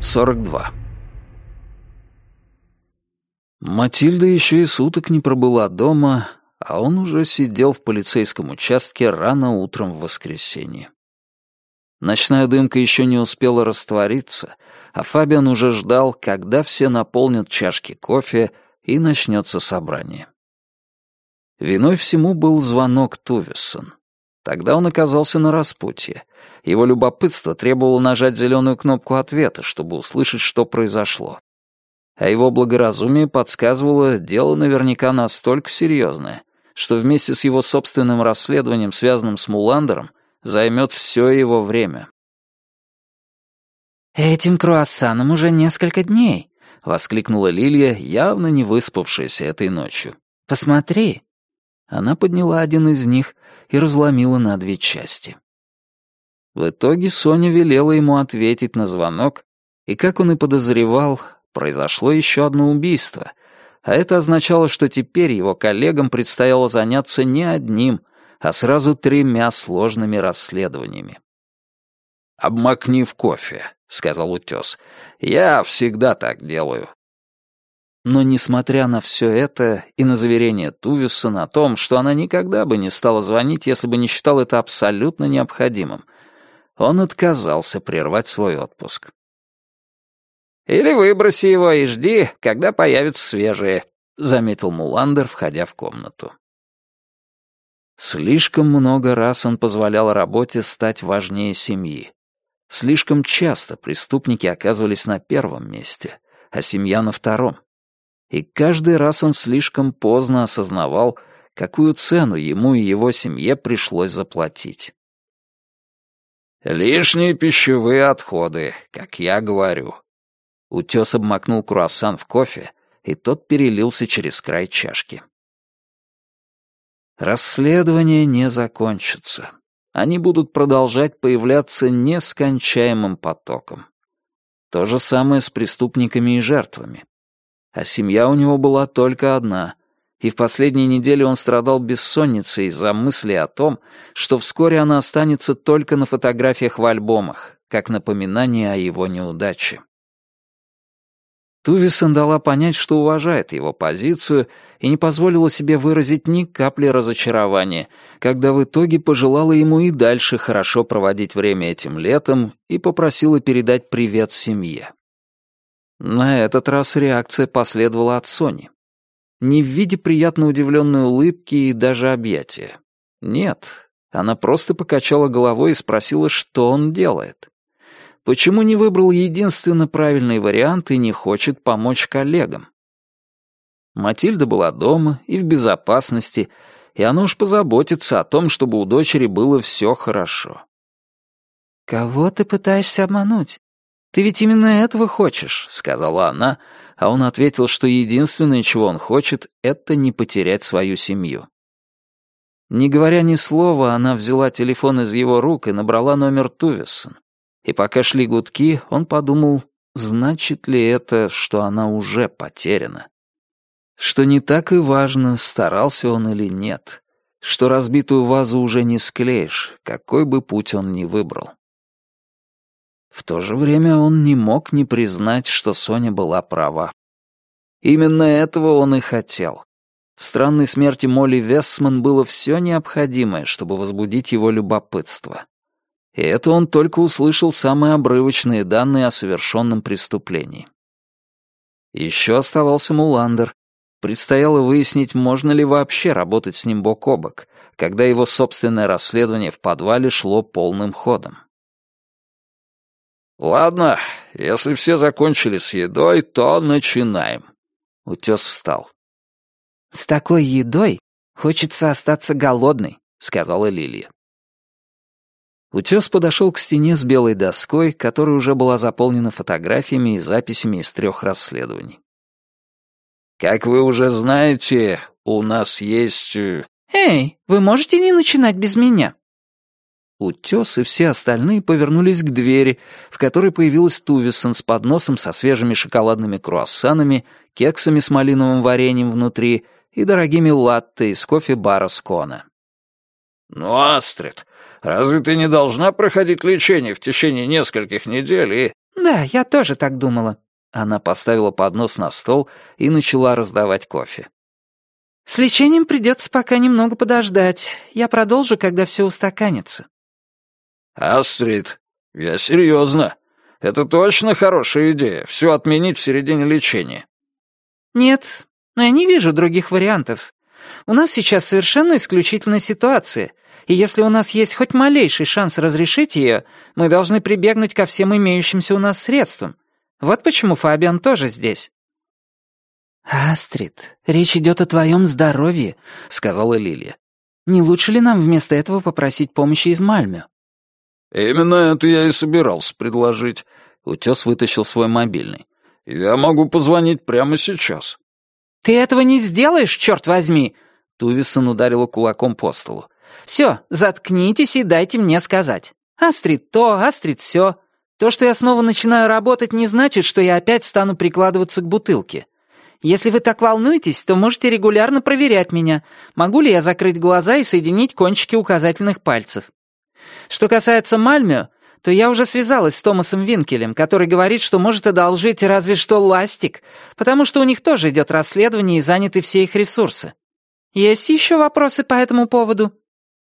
42. Матильда еще и суток не пробыла дома, а он уже сидел в полицейском участке рано утром в воскресенье. Ночная дымка еще не успела раствориться, а Фабиан уже ждал, когда все наполнят чашки кофе и начнется собрание. Виной всему был звонок Тувессон. Тогда он оказался на распутье. Его любопытство требовало нажать зеленую кнопку ответа, чтобы услышать, что произошло. А его благоразумие подсказывало, дело наверняка настолько серьезное, что вместе с его собственным расследованием, связанным с Муландером, займет все его время. «Этим круассаном уже несколько дней», — воскликнула Лилия, явно не выспавшаяся этой ночью. «Посмотри». Она подняла один из них и разломила на две части. В итоге Соня велела ему ответить на звонок, и, как он и подозревал, произошло еще одно убийство, а это означало, что теперь его коллегам предстояло заняться не одним, а сразу тремя сложными расследованиями. «Обмакни в кофе», — сказал утес. «Я всегда так делаю». Но, несмотря на все это и на заверение Тувиса о том, что она никогда бы не стала звонить, если бы не считал это абсолютно необходимым, он отказался прервать свой отпуск. «Или выброси его и жди, когда появятся свежие», — заметил Муландер, входя в комнату. Слишком много раз он позволял работе стать важнее семьи. Слишком часто преступники оказывались на первом месте, а семья на втором. И каждый раз он слишком поздно осознавал, какую цену ему и его семье пришлось заплатить. «Лишние пищевые отходы, как я говорю». Утес обмакнул круассан в кофе, и тот перелился через край чашки. Расследования не закончатся. Они будут продолжать появляться нескончаемым потоком. То же самое с преступниками и жертвами. А семья у него была только одна, и в последние недели он страдал бессонницей из-за мысли о том, что вскоре она останется только на фотографиях в альбомах, как напоминание о его неудаче. Тувисон дала понять, что уважает его позицию и не позволила себе выразить ни капли разочарования, когда в итоге пожелала ему и дальше хорошо проводить время этим летом и попросила передать привет семье. На этот раз реакция последовала от Сони. Не в виде приятно удивленной улыбки и даже объятия. Нет, она просто покачала головой и спросила, что он делает. Почему не выбрал единственно правильный вариант и не хочет помочь коллегам? Матильда была дома и в безопасности, и она уж позаботится о том, чтобы у дочери было все хорошо. «Кого ты пытаешься обмануть? Ты ведь именно этого хочешь», — сказала она, а он ответил, что единственное, чего он хочет, — это не потерять свою семью. Не говоря ни слова, она взяла телефон из его рук и набрала номер Тувессон. И пока шли гудки, он подумал, значит ли это, что она уже потеряна. Что не так и важно, старался он или нет. Что разбитую вазу уже не склеишь, какой бы путь он ни выбрал. То же время он не мог не признать, что Соня была права. Именно этого он и хотел. В странной смерти Молли Вессман было все необходимое, чтобы возбудить его любопытство. И это он только услышал самые обрывочные данные о совершенном преступлении. Еще оставался Муландер. Предстояло выяснить, можно ли вообще работать с ним бок о бок, когда его собственное расследование в подвале шло полным ходом. «Ладно, если все закончили с едой, то начинаем». Утес встал. «С такой едой хочется остаться голодной», — сказала Лилия. Утес подошел к стене с белой доской, которая уже была заполнена фотографиями и записями из трех расследований. «Как вы уже знаете, у нас есть...» э, «Эй, вы можете не начинать без меня?» Утес и все остальные повернулись к двери, в которой появилась Тувисон с подносом со свежими шоколадными круассанами, кексами с малиновым вареньем внутри и дорогими латте из кофе-бара Скона. «Ну, Астрид, разве ты не должна проходить лечение в течение нескольких недель и...» «Да, я тоже так думала». Она поставила поднос на стол и начала раздавать кофе. «С лечением придется пока немного подождать. Я продолжу, когда все устаканится». «Астрид, я серьезно. Это точно хорошая идея, все отменить в середине лечения». «Нет, но я не вижу других вариантов. У нас сейчас совершенно исключительная ситуация, и если у нас есть хоть малейший шанс разрешить ее, мы должны прибегнуть ко всем имеющимся у нас средствам. Вот почему Фабиан тоже здесь». «Астрид, речь идет о твоем здоровье», — сказала Лилия. «Не лучше ли нам вместо этого попросить помощи из Мальмё?» «Именно это я и собирался предложить». Утес вытащил свой мобильный. «Я могу позвонить прямо сейчас». «Ты этого не сделаешь, черт возьми!» Тувисон ударила кулаком по столу. «Все, заткнитесь и дайте мне сказать. Астрид то, Астрид все. То, что я снова начинаю работать, не значит, что я опять стану прикладываться к бутылке. Если вы так волнуетесь, то можете регулярно проверять меня, могу ли я закрыть глаза и соединить кончики указательных пальцев. Что касается Мальмё, то я уже связалась с Томасом Винкелем, который говорит, что может одолжить разве что ластик, потому что у них тоже идет расследование и заняты все их ресурсы. Есть еще вопросы по этому поводу?»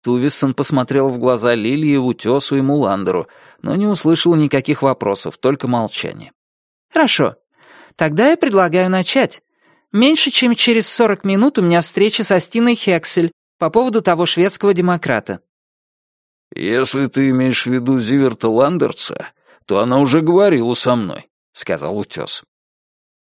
Тувисон посмотрел в глаза Лилии, Утесу и Муландеру, но не услышал никаких вопросов, только молчание. «Хорошо. Тогда я предлагаю начать. Меньше чем через сорок минут у меня встреча со Стиной Хексель по поводу того шведского демократа. «Если ты имеешь в виду Зиверта Ландерца, то она уже говорила со мной», — сказал утес.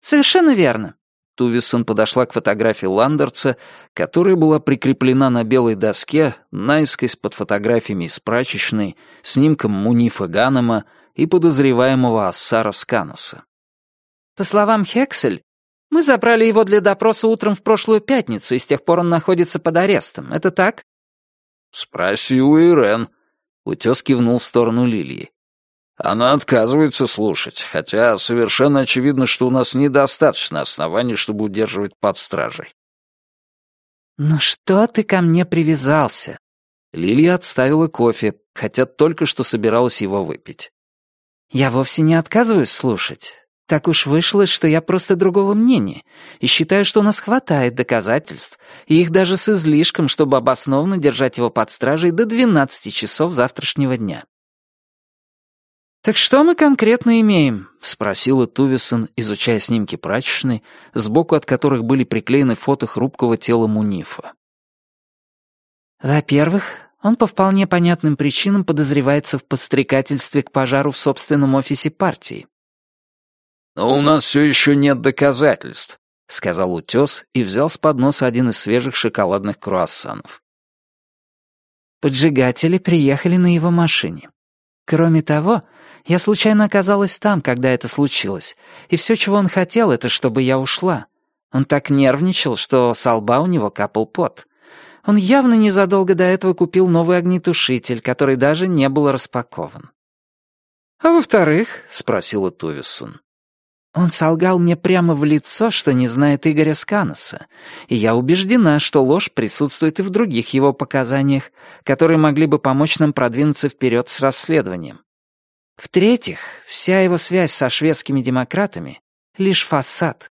«Совершенно верно». Тувисон подошла к фотографии Ландерца, которая была прикреплена на белой доске, наискось под фотографиями из прачечной, снимком Мунифа Ганема и подозреваемого Ассара Скануса. По словам Хексель, мы забрали его для допроса утром в прошлую пятницу, и с тех пор он находится под арестом. Это так? «Спроси у Ирен», — утес кивнул в сторону Лилии. «Она отказывается слушать, хотя совершенно очевидно, что у нас недостаточно оснований, чтобы удерживать под стражей». «Ну что ты ко мне привязался?» Лилия отставила кофе, хотя только что собиралась его выпить. «Я вовсе не отказываюсь слушать. Так уж вышло, что я просто другого мнения, и считаю, что у нас хватает доказательств, и их даже с излишком, чтобы обоснованно держать его под стражей до 12 часов завтрашнего дня. «Так что мы конкретно имеем?» — спросила Тувисон, изучая снимки прачечной, сбоку от которых были приклеены фото хрупкого тела Мунифа. «Во-первых, он по вполне понятным причинам подозревается в подстрекательстве к пожару в собственном офисе партии. «Но у нас все еще нет доказательств», — сказал утес и взял с подноса один из свежих шоколадных круассанов. Поджигатели приехали на его машине. Кроме того, я случайно оказалась там, когда это случилось, и все, чего он хотел, это чтобы я ушла. Он так нервничал, что с лба у него капал пот. Он явно незадолго до этого купил новый огнетушитель, который даже не был распакован. «А во-вторых?» — спросила Тувисон. Он солгал мне прямо в лицо, что не знает Игоря Сканоса, и я убеждена, что ложь присутствует и в других его показаниях, которые могли бы помочь нам продвинуться вперед с расследованием. В-третьих, вся его связь со шведскими демократами — лишь фасад.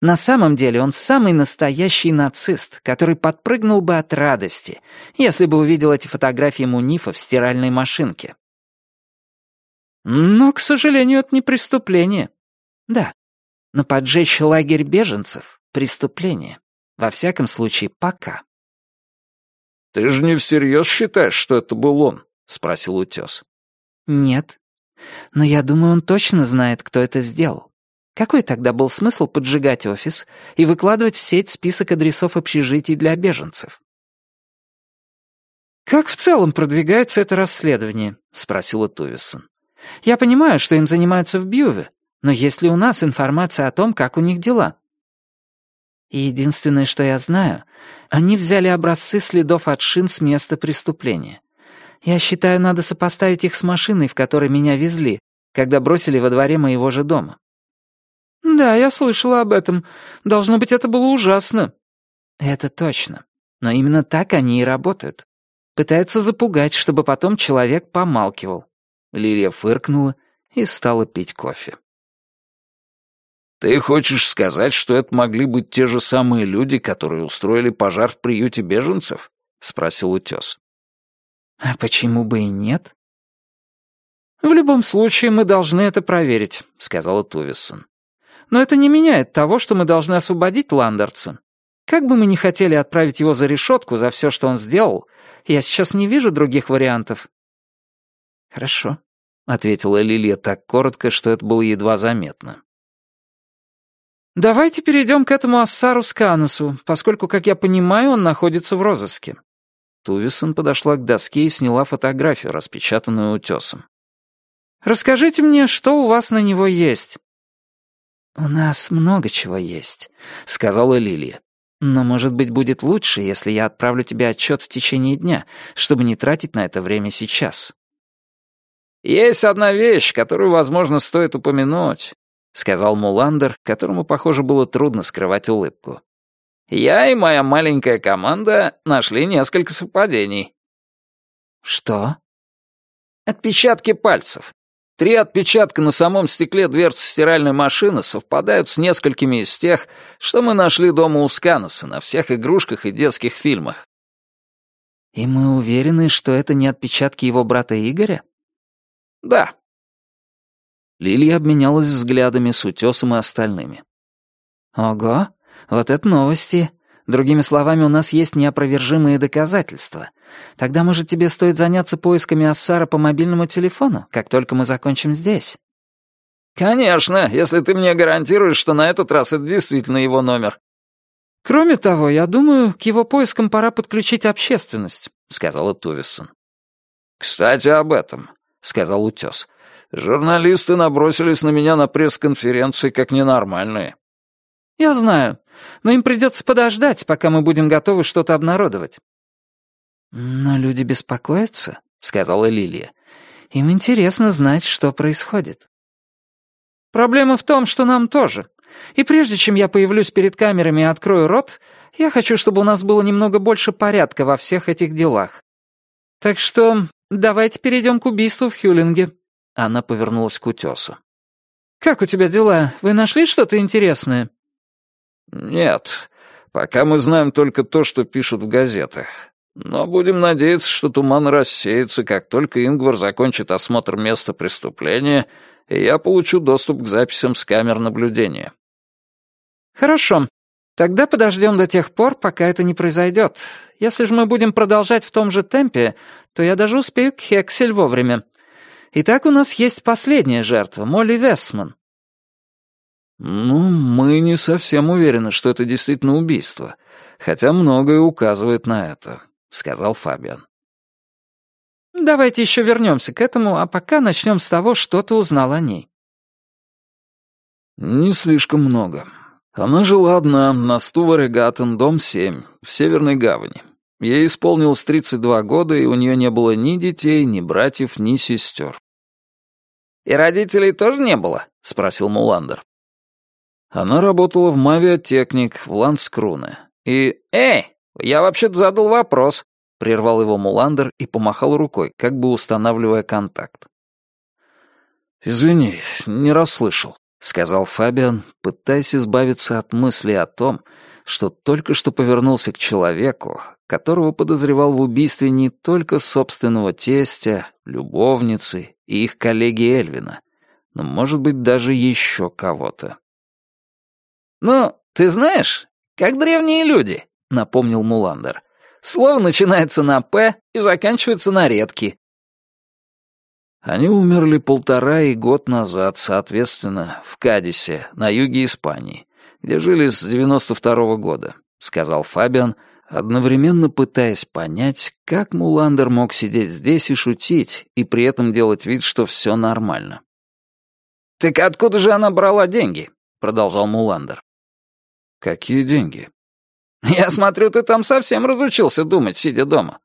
На самом деле он самый настоящий нацист, который подпрыгнул бы от радости, если бы увидел эти фотографии Мунифа в стиральной машинке. Но, к сожалению, это не преступление. Да, но поджечь лагерь беженцев — преступление. Во всяком случае, пока. «Ты же не всерьез считаешь, что это был он?» — спросил утес. «Нет. Но я думаю, он точно знает, кто это сделал. Какой тогда был смысл поджигать офис и выкладывать в сеть список адресов общежитий для беженцев?» «Как в целом продвигается это расследование?» — спросила Тувисон. «Я понимаю, что им занимаются в Бьюве, но есть ли у нас информация о том, как у них дела? единственное, что я знаю, они взяли образцы следов от шин с места преступления. Я считаю, надо сопоставить их с машиной, в которой меня везли, когда бросили во дворе моего же дома. Да, я слышала об этом. Должно быть, это было ужасно. Это точно. Но именно так они и работают. Пытаются запугать, чтобы потом человек помалкивал. Лилия фыркнула и стала пить кофе. «Ты хочешь сказать, что это могли быть те же самые люди, которые устроили пожар в приюте беженцев?» — спросил утес. «А почему бы и нет?» «В любом случае мы должны это проверить», — сказала Тувисон. «Но это не меняет того, что мы должны освободить Ландерца. Как бы мы ни хотели отправить его за решетку за все, что он сделал, я сейчас не вижу других вариантов». «Хорошо», — ответила Лилия так коротко, что это было едва заметно. «Давайте перейдем к этому Ассару Сканосу, поскольку, как я понимаю, он находится в розыске». Тувисон подошла к доске и сняла фотографию, распечатанную утесом. Расскажите мне, что у вас на него есть». «У нас много чего есть», — сказала Лилия. «Но, может быть, будет лучше, если я отправлю тебе отчет в течение дня, чтобы не тратить на это время сейчас». «Есть одна вещь, которую, возможно, стоит упомянуть», — сказал Муландер, которому, похоже, было трудно скрывать улыбку. «Я и моя маленькая команда нашли несколько совпадений». «Что?» «Отпечатки пальцев. Три отпечатка на самом стекле дверцы стиральной машины совпадают с несколькими из тех, что мы нашли дома у Сканоса на всех игрушках и детских фильмах. И мы уверены, что это не отпечатки его брата Игоря? Да. Лилия обменялась взглядами с утесом и остальными. Ого, вот это новости. Другими словами, у нас есть неопровержимые доказательства. Тогда, может, тебе стоит заняться поисками Ассара по мобильному телефону, как только мы закончим здесь?» «Конечно, если ты мне гарантируешь, что на этот раз это действительно его номер». «Кроме того, я думаю, к его поискам пора подключить общественность», — сказала Тувисон. «Кстати, об этом», — сказал Утес. «Журналисты набросились на меня на пресс-конференции как ненормальные». «Я знаю но им придется подождать, пока мы будем готовы что-то обнародовать». «Но люди беспокоятся», — сказала Лилия. «Им интересно знать, что происходит». «Проблема в том, что нам тоже. И прежде чем я появлюсь перед камерами и открою рот, я хочу, чтобы у нас было немного больше порядка во всех этих делах. Так что давайте перейдем к убийству в Хюлинге». Она повернулась к утесу. «Как у тебя дела? Вы нашли что-то интересное?» «Нет, пока мы знаем только то, что пишут в газетах. Но будем надеяться, что туман рассеется, как только Ингвар закончит осмотр места преступления, и я получу доступ к записям с камер наблюдения». «Хорошо. Тогда подождем до тех пор, пока это не произойдет. Если же мы будем продолжать в том же темпе, то я даже успею к Хексель вовремя. Итак, у нас есть последняя жертва, Молли Весман. «Ну, мы не совсем уверены, что это действительно убийство, хотя многое указывает на это», — сказал Фабиан. «Давайте еще вернемся к этому, а пока начнем с того, что ты узнал о ней». «Не слишком много. Она жила одна на Стуварегаттен, дом 7, в Северной Гавани. Ей исполнилось 32 года, и у нее не было ни детей, ни братьев, ни сестер». «И родителей тоже не было?» — спросил Муландер. Она работала в Мавиатекник в Ландскруне. И... «Эй, я вообще-то задал вопрос», — прервал его Муландер и помахал рукой, как бы устанавливая контакт. «Извини, не расслышал», — сказал Фабиан, пытаясь избавиться от мысли о том, что только что повернулся к человеку, которого подозревал в убийстве не только собственного тестя, любовницы и их коллеги Эльвина, но, может быть, даже еще кого-то. «Ну, ты знаешь, как древние люди», — напомнил Муландер. «Слово начинается на «п» и заканчивается на «редки». Они умерли полтора и год назад, соответственно, в Кадисе, на юге Испании, где жили с 92-го года, — сказал Фабиан, одновременно пытаясь понять, как Муландер мог сидеть здесь и шутить, и при этом делать вид, что все нормально. «Так откуда же она брала деньги?» — продолжал Муландер. «Какие деньги?» «Я смотрю, ты там совсем разучился думать, сидя дома».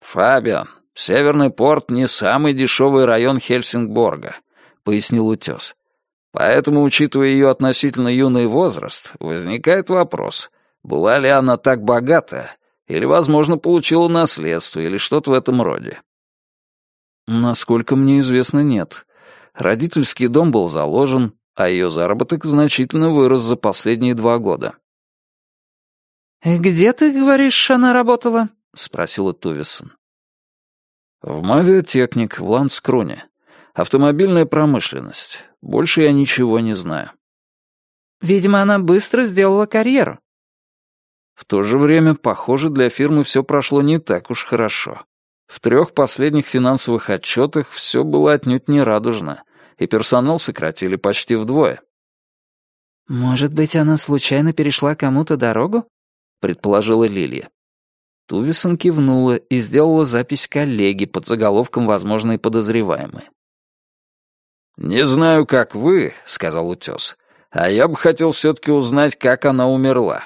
«Фабиан, Северный порт не самый дешевый район Хельсингборга», — пояснил Утес. «Поэтому, учитывая ее относительно юный возраст, возникает вопрос, была ли она так богата, или, возможно, получила наследство, или что-то в этом роде». «Насколько мне известно, нет. Родительский дом был заложен, а ее заработок значительно вырос за последние два года. «Где, ты говоришь, она работала?» — спросила Тувисон. «В Мавиотехник, в Ландскруне. Автомобильная промышленность. Больше я ничего не знаю». «Видимо, она быстро сделала карьеру». В то же время, похоже, для фирмы все прошло не так уж хорошо. В трех последних финансовых отчетах все было отнюдь не радужно, и персонал сократили почти вдвое. «Может быть, она случайно перешла кому-то дорогу?» — предположила Лилия. Тувисон кивнула и сделала запись коллеги под заголовком «Возможные подозреваемые». «Не знаю, как вы», — сказал утес, — «а я бы хотел все-таки узнать, как она умерла».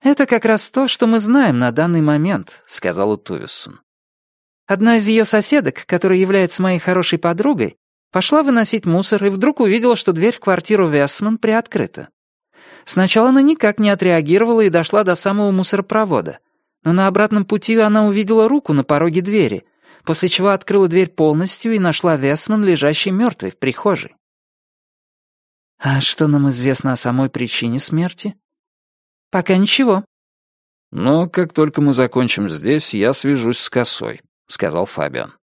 «Это как раз то, что мы знаем на данный момент», — сказала Тувисон. Одна из ее соседок, которая является моей хорошей подругой, пошла выносить мусор и вдруг увидела, что дверь в квартиру Весман приоткрыта. Сначала она никак не отреагировала и дошла до самого мусоропровода. Но на обратном пути она увидела руку на пороге двери, после чего открыла дверь полностью и нашла Весман, лежащей мертвой в прихожей. А что нам известно о самой причине смерти? Пока ничего. Но как только мы закончим здесь, я свяжусь с косой. — сказал Фабиан.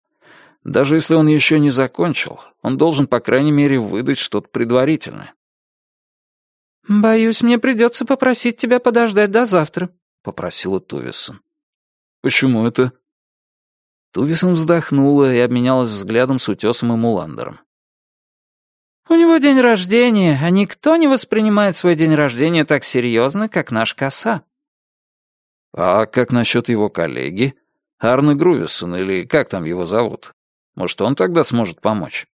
«Даже если он еще не закончил, он должен, по крайней мере, выдать что-то предварительное». «Боюсь, мне придется попросить тебя подождать до завтра», — попросила Тувисон. «Почему это?» Тувисон вздохнула и обменялась взглядом с Утесом и Муландером. «У него день рождения, а никто не воспринимает свой день рождения так серьезно, как наш коса». «А как насчет его коллеги?» Арне Грувисон, или как там его зовут? Может, он тогда сможет помочь?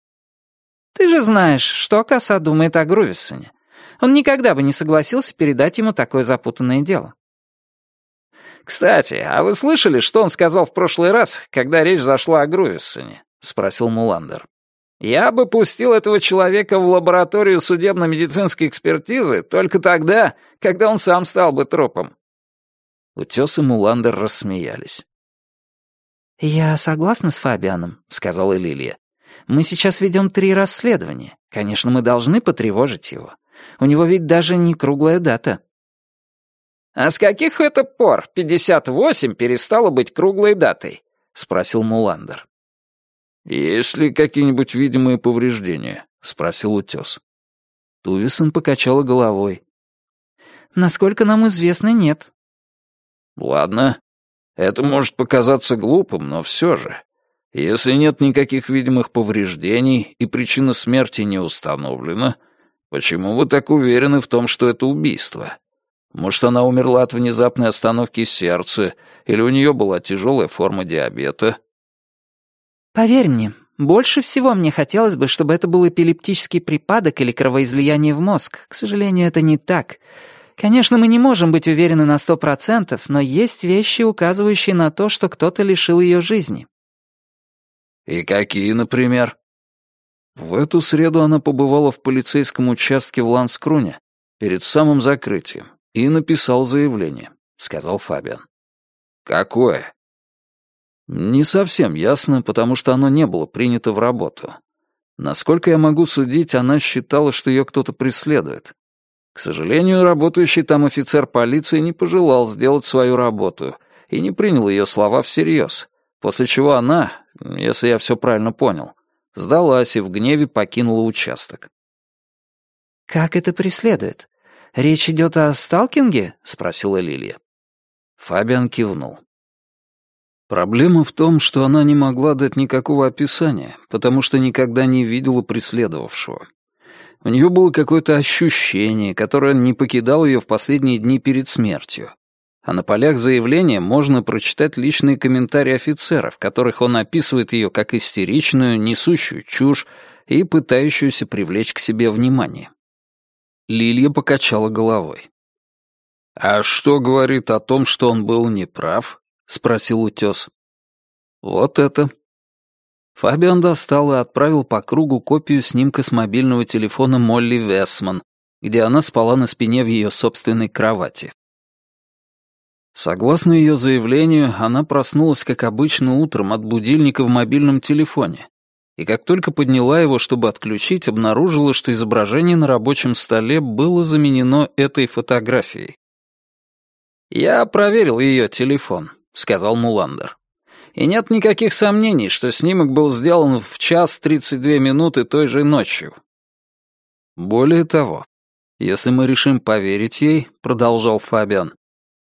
Ты же знаешь, что коса думает о Грувисоне. Он никогда бы не согласился передать ему такое запутанное дело. «Кстати, а вы слышали, что он сказал в прошлый раз, когда речь зашла о Грувисоне?» — спросил Муландер. «Я бы пустил этого человека в лабораторию судебно-медицинской экспертизы только тогда, когда он сам стал бы трупом». Утес и Муландер рассмеялись. «Я согласна с Фабианом», — сказала Лилия. «Мы сейчас ведем три расследования. Конечно, мы должны потревожить его. У него ведь даже не круглая дата». «А с каких это пор 58 перестало быть круглой датой?» — спросил Муландер. «Есть ли какие-нибудь видимые повреждения?» — спросил утес. Тувисон покачала головой. «Насколько нам известно, нет». «Ладно, это может показаться глупым, но все же. Если нет никаких видимых повреждений и причина смерти не установлена, почему вы так уверены в том, что это убийство? Может, она умерла от внезапной остановки сердца, или у нее была тяжелая форма диабета? Поверь мне, больше всего мне хотелось бы, чтобы это был эпилептический припадок или кровоизлияние в мозг. К сожалению, это не так. Конечно, мы не можем быть уверены на сто процентов, но есть вещи, указывающие на то, что кто-то лишил ее жизни. И какие, например? В эту среду она побывала в полицейском участке в Ланскруне перед самым закрытием и написал заявление, сказал Фабиан. Какое? Не совсем ясно, потому что оно не было принято в работу. Насколько я могу судить, она считала, что ее кто-то преследует, к сожалению, работающий там офицер полиции не пожелал сделать свою работу и не принял ее слова всерьез, после чего она, если я все правильно понял, сдалась и в гневе покинула участок. «Как это преследует? Речь идет о сталкинге?» — спросила Лилия. Фабиан кивнул. Проблема в том, что она не могла дать никакого описания, потому что никогда не видела преследовавшего. У нее было какое-то ощущение, которое не покидало ее в последние дни перед смертью. А на полях заявления можно прочитать личные комментарии офицеров, в которых он описывает ее как истеричную, несущую чушь и пытающуюся привлечь к себе внимание. Лилия покачала головой. «А что говорит о том, что он был неправ?» — спросил утес. «Вот это», Фабиан достал и отправил по кругу копию снимка с мобильного телефона Молли Весман, где она спала на спине в ее собственной кровати. Согласно ее заявлению, она проснулась, как обычно, утром от будильника в мобильном телефоне и как только подняла его, чтобы отключить, обнаружила, что изображение на рабочем столе было заменено этой фотографией. «Я проверил ее телефон», — сказал Муландер. «И нет никаких сомнений, что снимок был сделан в час тридцать две минуты той же ночью». «Более того, если мы решим поверить ей», — продолжал Фабиан,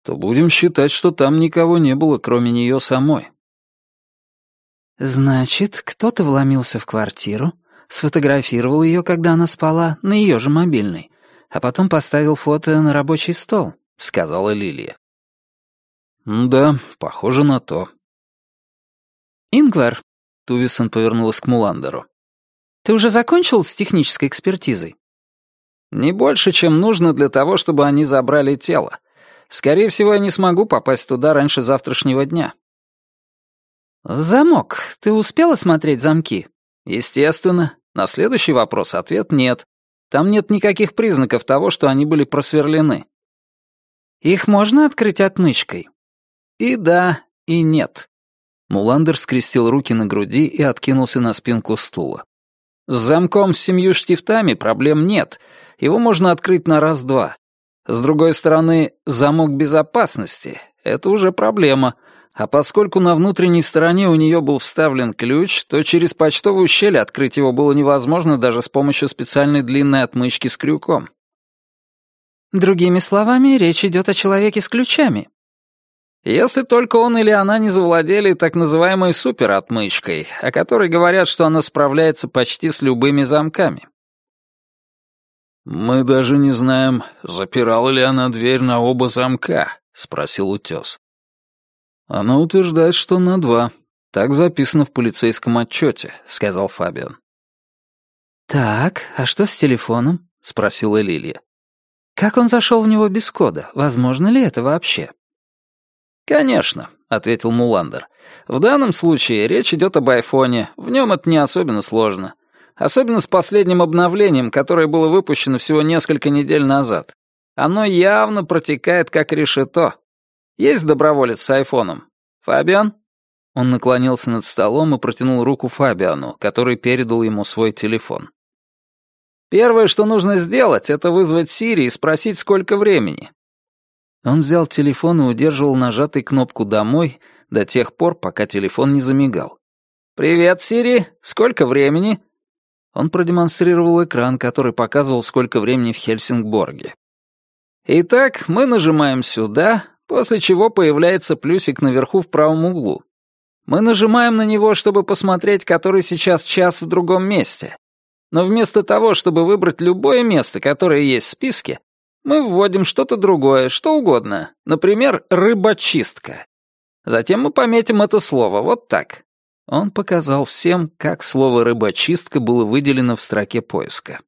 то будем считать, что там никого не было, кроме нее самой. «Значит, кто-то вломился в квартиру, сфотографировал ее, когда она спала, на ее же мобильный, а потом поставил фото на рабочий стол», — сказала Лилия. «Да, похоже на то». «Ингвар», — Тувисон повернулась к Муландеру, — «ты уже закончил с технической экспертизой?» «Не больше, чем нужно для того, чтобы они забрали тело. Скорее всего, я не смогу попасть туда раньше завтрашнего дня». «Замок. Ты успела смотреть замки?» «Естественно. На следующий вопрос ответ нет. Там нет никаких признаков того, что они были просверлены». «Их можно открыть отмычкой?» «И да, и нет». Муландер скрестил руки на груди и откинулся на спинку стула. «С замком с семью штифтами проблем нет. Его можно открыть на раз-два. С другой стороны, замок безопасности — это уже проблема — а поскольку на внутренней стороне у нее был вставлен ключ, то через почтовую щель открыть его было невозможно даже с помощью специальной длинной отмычки с крюком. Другими словами, речь идет о человеке с ключами. Если только он или она не завладели так называемой суперотмычкой, о которой говорят, что она справляется почти с любыми замками. «Мы даже не знаем, запирала ли она дверь на оба замка», — спросил утес. «Она утверждает, что на два. Так записано в полицейском отчете», — сказал Фабиан. «Так, а что с телефоном?» — спросила Лилия. «Как он зашел в него без кода? Возможно ли это вообще?» «Конечно», — ответил Муландер. «В данном случае речь идет об айфоне. В нем это не особенно сложно. Особенно с последним обновлением, которое было выпущено всего несколько недель назад. Оно явно протекает как решето. Есть доброволец с айфоном? Фабиан?» Он наклонился над столом и протянул руку Фабиану, который передал ему свой телефон. «Первое, что нужно сделать, это вызвать Сири и спросить, сколько времени». Он взял телефон и удерживал нажатой кнопку «Домой» до тех пор, пока телефон не замигал. «Привет, Сири. Сколько времени?» Он продемонстрировал экран, который показывал, сколько времени в Хельсингборге. «Итак, мы нажимаем сюда, после чего появляется плюсик наверху в правом углу. Мы нажимаем на него, чтобы посмотреть, который сейчас час в другом месте. Но вместо того, чтобы выбрать любое место, которое есть в списке, мы вводим что-то другое, что угодно, например, рыбочистка. Затем мы пометим это слово вот так. Он показал всем, как слово «рыбочистка» было выделено в строке поиска.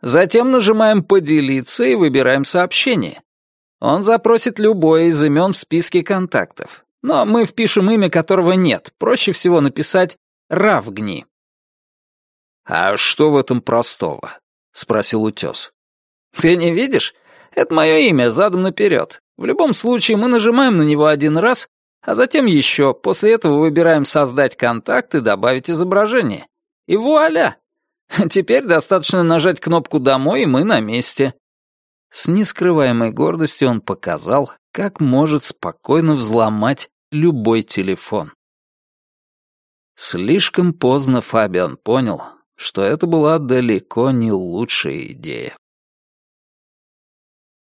Затем нажимаем «Поделиться» и выбираем сообщение. Он запросит любое из имен в списке контактов. Но мы впишем имя, которого нет. Проще всего написать «Равгни». «А что в этом простого?» — спросил утес. «Ты не видишь? Это мое имя, задом наперед. В любом случае мы нажимаем на него один раз, а затем еще. После этого выбираем «Создать контакт» и добавить изображение. И вуаля! Теперь достаточно нажать кнопку «Домой», и мы на месте. С нескрываемой гордостью он показал, как может спокойно взломать любой телефон. Слишком поздно Фабиан понял, что это была далеко не лучшая идея.